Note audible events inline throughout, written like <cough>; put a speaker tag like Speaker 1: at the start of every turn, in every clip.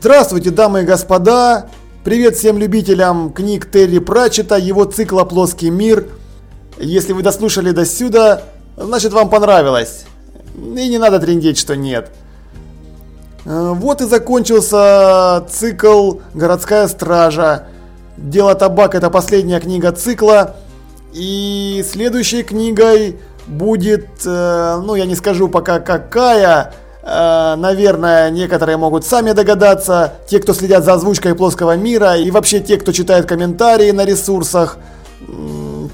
Speaker 1: Здравствуйте, дамы и господа! Привет всем любителям книг Терри Пратчета, его цикла «Плоский мир». Если вы дослушали до сюда, значит вам понравилось. И не надо трендеть, что нет. Э, вот и закончился цикл «Городская стража». «Дело табак» это последняя книга цикла. И следующей книгой будет, э, ну я не скажу пока какая, наверное, некоторые могут сами догадаться, те, кто следят за озвучкой плоского мира и вообще те, кто читает комментарии на ресурсах,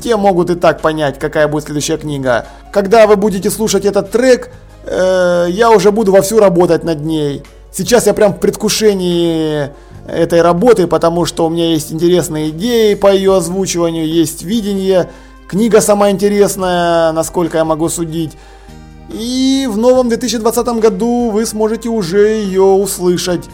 Speaker 1: те могут и так понять, какая будет следующая книга. Когда вы будете слушать этот трек, э, я уже буду вовсю работать над ней. Сейчас я прям в предвкушении этой работы, потому что у меня есть интересные идеи по ее озвучиванию, есть видение. Книга сама интересная, насколько я могу судить. И в новом 2020 году вы сможете уже ее услышать.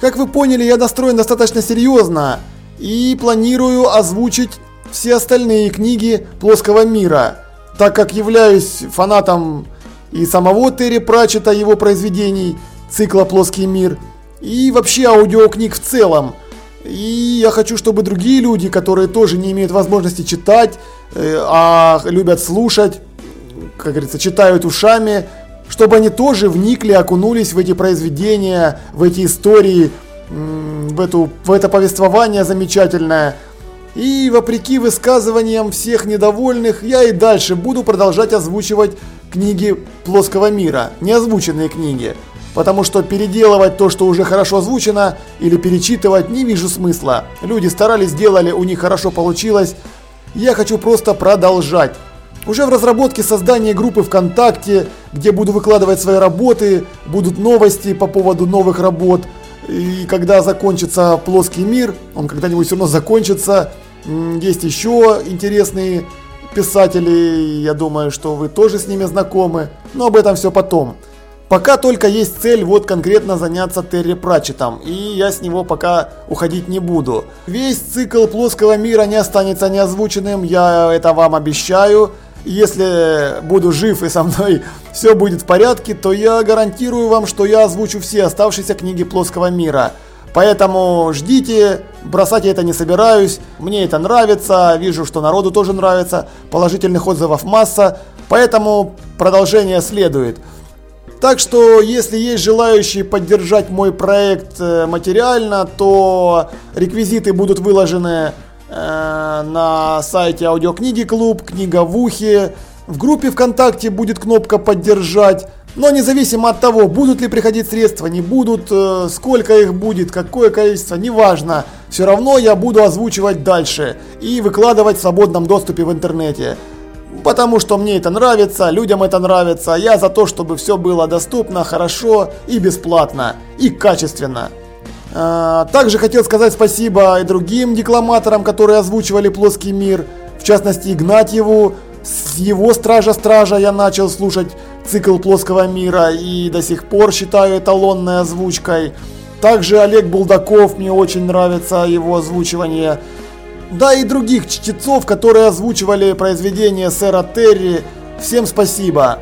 Speaker 1: Как вы поняли, я настроен достаточно серьезно и планирую озвучить все остальные книги плоского мира, так как являюсь фанатом и самого Терри Пратчета, его произведений, цикла «Плоский мир», и вообще аудиокниг в целом. И я хочу, чтобы другие люди, которые тоже не имеют возможности читать, э, а любят слушать, как говорится, читают ушами, чтобы они тоже вникли, окунулись в эти произведения, в эти истории, в, эту, в это повествование замечательное. И вопреки высказываниям всех недовольных, я и дальше буду продолжать озвучивать книги плоского мира, неозвученные книги. Потому что переделывать то, что уже хорошо озвучено, или перечитывать не вижу смысла. Люди старались, сделали, у них хорошо получилось. Я хочу просто продолжать. Уже в разработке создания группы ВКонтакте, где буду выкладывать свои работы, будут новости по поводу новых работ. И когда закончится плоский мир, он когда-нибудь все равно закончится. Есть еще интересные писатели, я думаю, что вы тоже с ними знакомы, но об этом все потом. Пока только есть цель вот конкретно заняться Терри Пратчетом, и я с него пока уходить не буду. Весь цикл плоского мира не останется неозвученным, я это вам обещаю. Если буду жив и со мной <laughs> все будет в порядке, то я гарантирую вам, что я озвучу все оставшиеся книги плоского мира. Поэтому ждите, бросать я это не собираюсь, мне это нравится, вижу, что народу тоже нравится, положительных отзывов масса, поэтому продолжение следует. Так что, если есть желающие поддержать мой проект э, материально, то реквизиты будут выложены на сайте аудиокниги клуб, книга в ухе. В группе ВКонтакте будет кнопка поддержать. Но независимо от того, будут ли приходить средства, не будут, э, сколько их будет, какое количество, неважно. Все равно я буду озвучивать дальше и выкладывать в свободном доступе в интернете. Потому что мне это нравится, людям это нравится. Я за то, чтобы все было доступно, хорошо и бесплатно, и качественно. А, также хотел сказать спасибо и другим декламаторам, которые озвучивали «Плоский мир», в частности Игнатьеву. С его «Стража-стража» я начал слушать цикл «Плоского мира» и до сих пор считаю эталонной озвучкой. Также Олег Булдаков, мне очень нравится его озвучивание. Да и других чтецов, которые озвучивали произведения сэра Терри. Всем спасибо.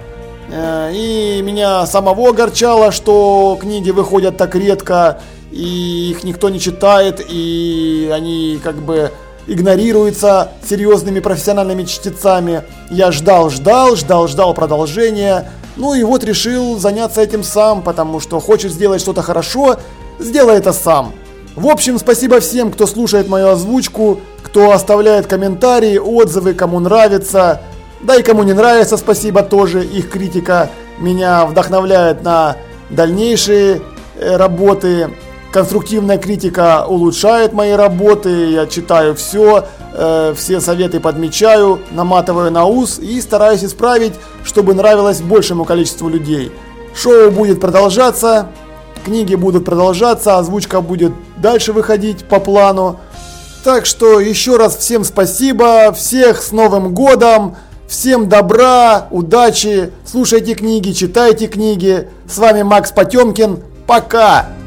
Speaker 1: Э, и меня самого огорчало, что книги выходят так редко и их никто не читает, и они как бы игнорируются серьезными профессиональными чтецами. Я ждал, ждал, ждал, ждал продолжения. Ну и вот решил заняться этим сам, потому что хочет сделать что-то хорошо, сделай это сам. В общем, спасибо всем, кто слушает мою озвучку, кто оставляет комментарии, отзывы, кому нравится. Да и кому не нравится, спасибо тоже, их критика меня вдохновляет на дальнейшие э, работы. Конструктивная критика улучшает мои работы, я читаю все, э, все советы подмечаю, наматываю на ус и стараюсь исправить, чтобы нравилось большему количеству людей. Шоу будет продолжаться, книги будут продолжаться, озвучка будет дальше выходить по плану. Так что еще раз всем спасибо, всех с Новым Годом, всем добра, удачи, слушайте книги, читайте книги. С вами Макс Потемкин, пока!